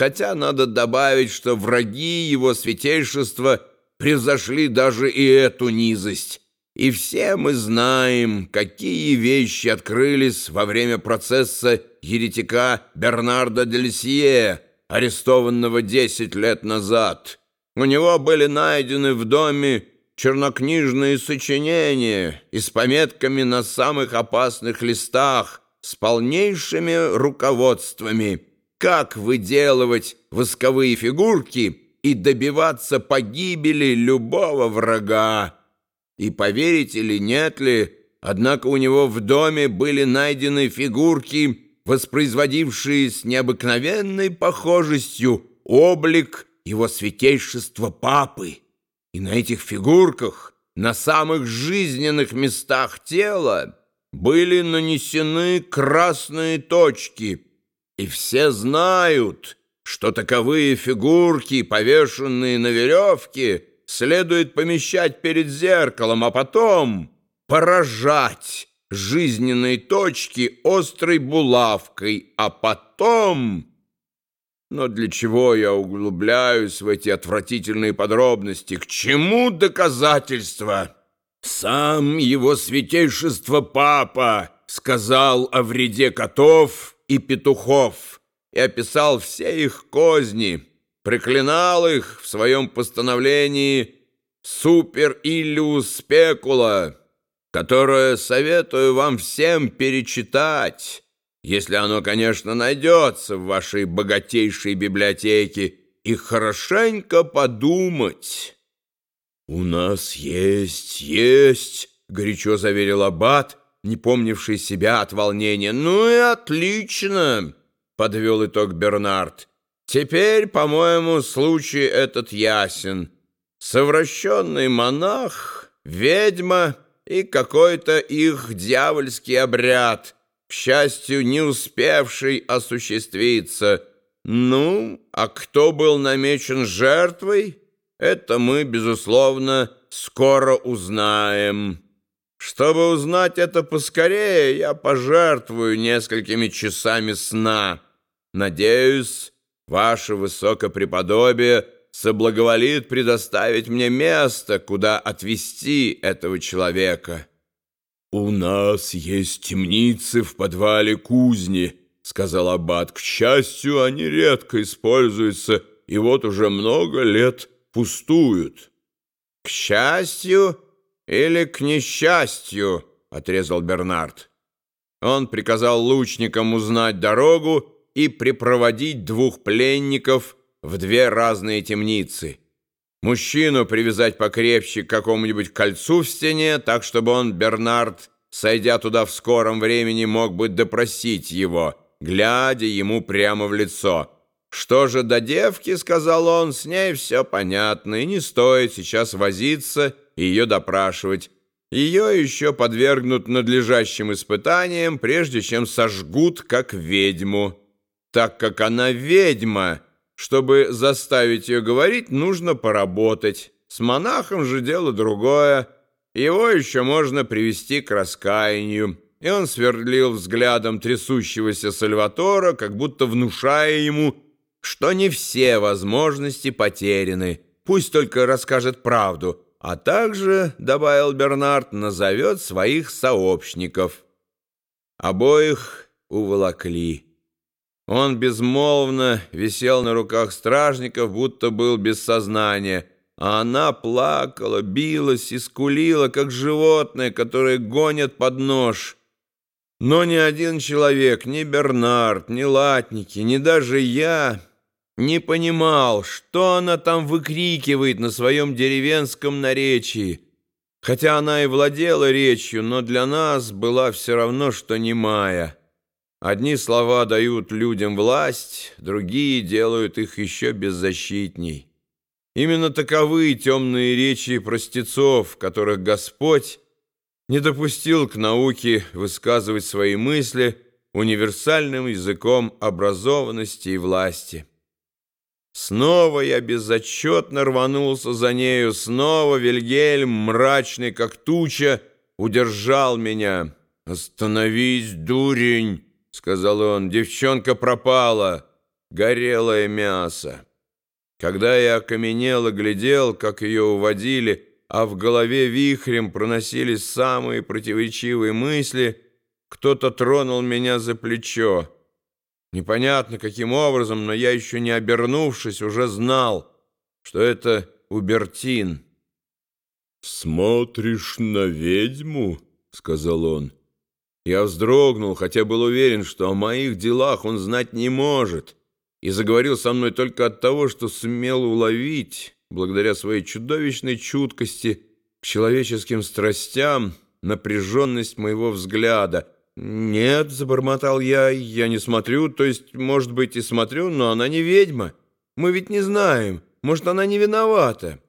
хотя надо добавить, что враги его святейшества превзошли даже и эту низость. И все мы знаем, какие вещи открылись во время процесса еретика Бернарда Дельсье, арестованного десять лет назад. У него были найдены в доме чернокнижные сочинения и с пометками на самых опасных листах, с полнейшими руководствами, как выделывать восковые фигурки и добиваться погибели любого врага. И поверить или нет ли, однако у него в доме были найдены фигурки, воспроизводившие с необыкновенной похожестью облик его святейшества папы. И на этих фигурках, на самых жизненных местах тела, были нанесены красные точки, и все знают, что таковые фигурки, повешенные на веревке, следует помещать перед зеркалом, а потом поражать жизненные точки острой булавкой, а потом... Но для чего я углубляюсь в эти отвратительные подробности? К чему доказательства? Сам его святейшество папа сказал о вреде котов и петухов и описал все их козни, проклинал их в своем постановлении «Супер Спекула», которое советую вам всем перечитать, если оно, конечно, найдется в вашей богатейшей библиотеке, и хорошенько подумать». «У нас есть, есть», — горячо заверил Аббат, не помнивший себя от волнения. «Ну и отлично», — подвел итог Бернард. «Теперь, по-моему, случай этот ясен. Совращенный монах, ведьма и какой-то их дьявольский обряд, к счастью, не успевший осуществиться. Ну, а кто был намечен жертвой?» Это мы, безусловно, скоро узнаем. Чтобы узнать это поскорее, я пожертвую несколькими часами сна. Надеюсь, ваше высокопреподобие соблаговолит предоставить мне место, куда отвезти этого человека. «У нас есть темницы в подвале кузни», — сказал Аббат. «К счастью, они редко используются, и вот уже много лет пустуют. — К счастью или к несчастью, — отрезал Бернард. Он приказал лучникам узнать дорогу и припроводить двух пленников в две разные темницы. Мужчину привязать покрепче к какому-нибудь кольцу в стене, так чтобы он, Бернард, сойдя туда в скором времени, мог бы допросить его, глядя ему прямо в лицо — «Что же до девки, — сказал он, — с ней все понятно, и не стоит сейчас возиться ее допрашивать. Ее еще подвергнут надлежащим испытаниям, прежде чем сожгут, как ведьму. Так как она ведьма, чтобы заставить ее говорить, нужно поработать. С монахом же дело другое. Его еще можно привести к раскаянию». И он сверлил взглядом трясущегося Сальватора, как будто внушая ему что не все возможности потеряны, пусть только расскажет правду, а также, добавил Бернард, назовет своих сообщников. Обоих уволокли. Он безмолвно висел на руках стражников, будто был без сознания, а она плакала, билась и скулила, как животное, которое гонят под нож. Но ни один человек, ни Бернард, ни Латники, ни даже я не понимал, что она там выкрикивает на своем деревенском наречии. Хотя она и владела речью, но для нас была все равно, что немая. Одни слова дают людям власть, другие делают их еще беззащитней. Именно таковы темные речи простецов, которых Господь не допустил к науке высказывать свои мысли универсальным языком образованности и власти. Снова я безотчетно рванулся за нею, снова Вильгельм, мрачный как туча, удержал меня. «Остановись, дурень!» — сказал он. «Девчонка пропала. горелое мясо. Когда я окаменел и глядел, как ее уводили, а в голове вихрем проносились самые противоречивые мысли, кто-то тронул меня за плечо. Непонятно, каким образом, но я, еще не обернувшись, уже знал, что это Убертин. «Смотришь на ведьму?» — сказал он. Я вздрогнул, хотя был уверен, что о моих делах он знать не может, и заговорил со мной только от того, что сумел уловить, благодаря своей чудовищной чуткости к человеческим страстям, напряженность моего взгляда. «Нет», — забормотал я, — «я не смотрю, то есть, может быть, и смотрю, но она не ведьма. Мы ведь не знаем, может, она не виновата».